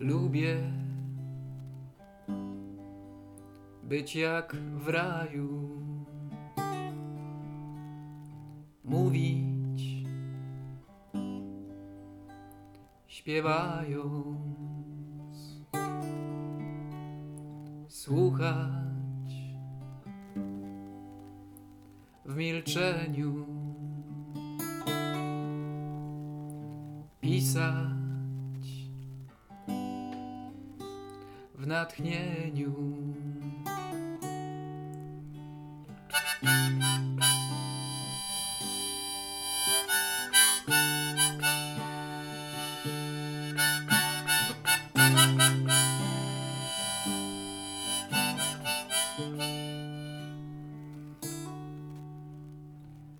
Lubię być jak w raju, mówić, śpiewając, słuchać w milczeniu, pisać w natchnieniu.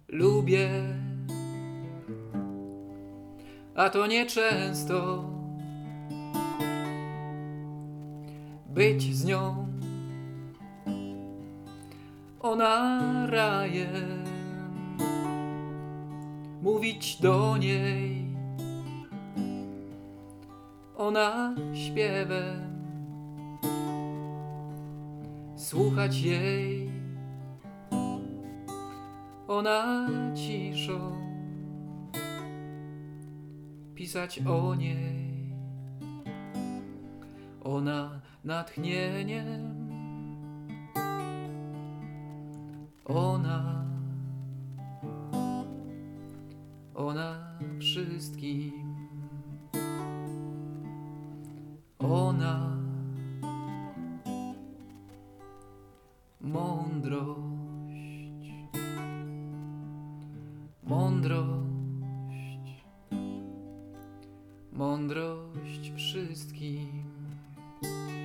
Lubię, a to nieczęsto być z nią. Ona rajem, mówić do niej. Ona śpiewem, słuchać jej. Ona ciszą, pisać o niej. Ona natchnieniem, ona, ona wszystkim, ona. Mądrość, mądrość, mądrość wszystkim. thank you